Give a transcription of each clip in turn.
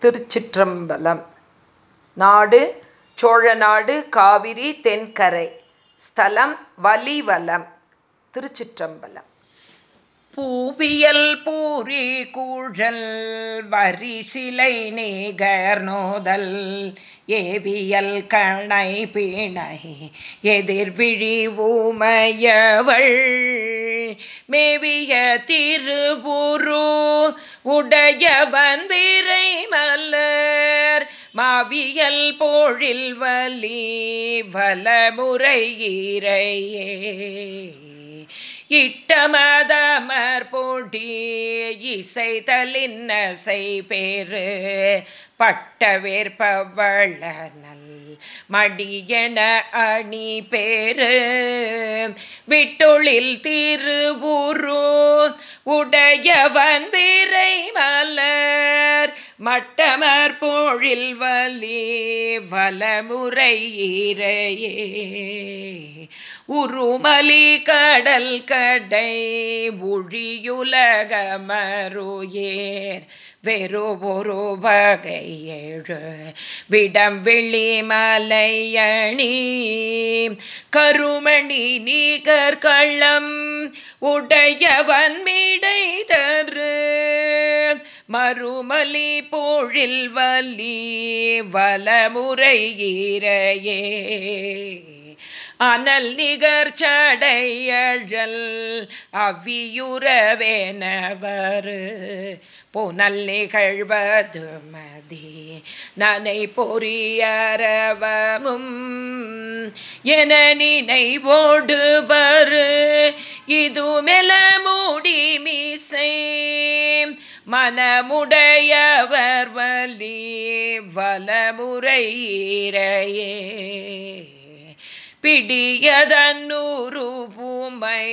திருச்சிற்றம்பலம். நாடு சோழநாடு காவிரி தென்கரை. ஸ்தலம் வலிவலம். திருச்சிற்றம்பலம். பூவியல் பூரி கூழல் வரிசிலை நேகர் நோதல். ஏவியல் கணை பிணை எதிர்விழி ஊமையவள். மேவிய திருபுரு உடையவன் வீரை மலர் மாவியல் போழில் வலி வலமுறை ஈரையே. இட்டமதமர் போட்டி இசைதலின்னசை பேரு பட்டவேற்பவள நல் மடியன அணி பேரு விட்டொழில் திருவுரு உடையவன் வீரை மலர் மட்டமர் போழில் வலி வலமுறை ஈரையே. உருமலி கடல் கடை ஒழியுலகமருயேர். வெறு ஒரு வகை விடம் வெளி மலையணி கருமணி நீகர் கள்ளம் உடையவன் மீடை தரு மறுமலி போழில் வலி வலமுறை ஈரையே அனல் நிகர் சடையழல் அவ்வியுறவேனவர் புனல் நிகழ்வது மதி நனை பொறியறவமும் என நினைவோடுவர் இது மெல மூடி மீசை மனமுடையவர் வலி வலமுறையிரையே பிடியதன்னூறு பூமை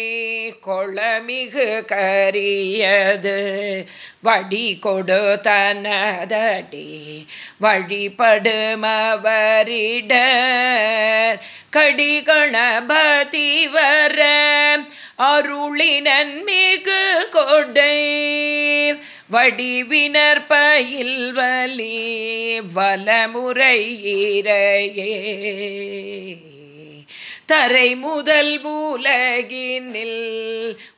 கொளமிகு கரியது. வடி கொடு தனதடி வழிபடுமவரிட கடிகணபதி வர அருளினன் மிகு கொடை வடிவினர் பயில் வலி வலமுறை இரையே தரை முதல் பூலகினில்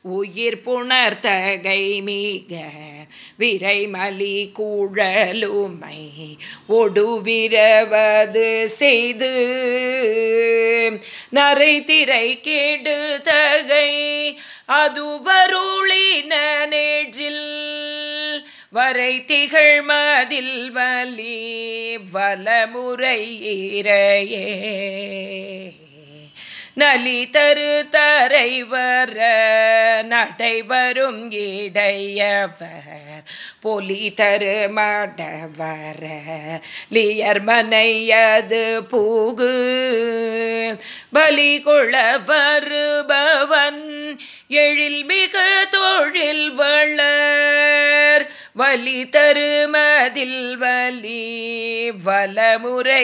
உயிர் புணர் தகை மிக விரைமலி கூழலுமை ஒடுவிரவது செய்து. நரை திரை கேடு தகை அது வருளின நேற்றில் வரை திகழ் மதில் வலி வலமுறை இரையே நலி தரு தரை வர நடை வரும் இடையவர். பொலி தரு மடவர லியர் மனையது பூகு. பலி கொள வருபவன் எழில் வலி தருமதில் வலி வலமுறையீரையே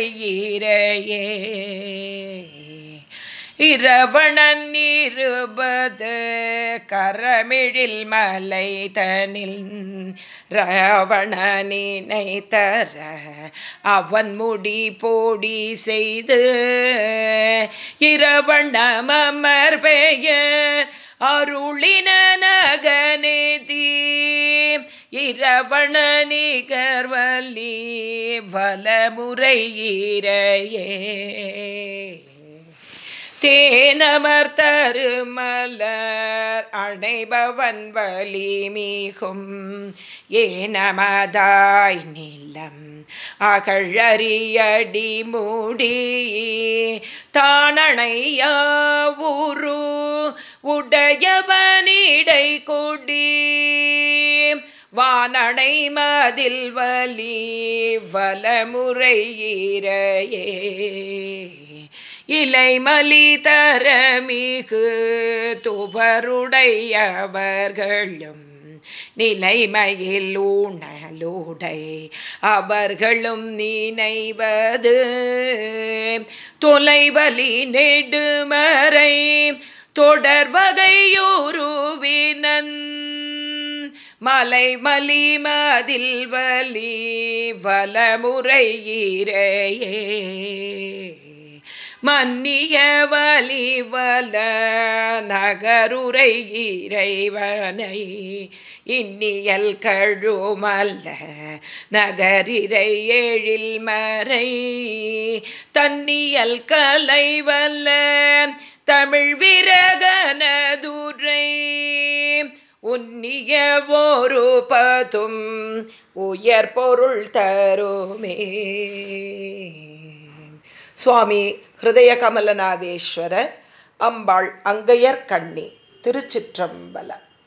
இரவணன் இருபது கரமிழில் மலை தனில் ரவணனினை தர அவன் முடி போடி செய்து இரவணமர் பெயர் அருளின இரவண நிகர்வலி வலமுறை இரையே தேனமர் தருமலர் அணைபவன் வலி மிகும். ஏனமதாய் நிலம் அகழறியடி மூடி தானணையா ஊரு உடையவனிடை கொடி வானடை மதில் வலி வலமுறை இரையே இலைமலி தரமிகு துபருடையவர்களும் நிலைமையில் ஊனலுடை அவர்களும் நினைவது. தொலைவலி நெடுமறை தொடர்வகையூருவினன் மலை மலிமதில் வலி வலமுறை ஈரையே மன்னிய வலிவல நகருரை இறைவனை இன்னியல் கழுமல்ல நகரிரை ஏழில் மறை. தன்னியல் கலைவல்ல தமிழ் விரகனதுர உன்னிய ஒரு பதும் உயர் பொருள் தருமே. சுவாமி ஹிருதய கமலநாதேஸ்வரர் அம்பாள் அங்கையர் கண்ணி திருச்சிற்றம்பலம்.